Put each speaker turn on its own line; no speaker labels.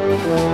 Thank you.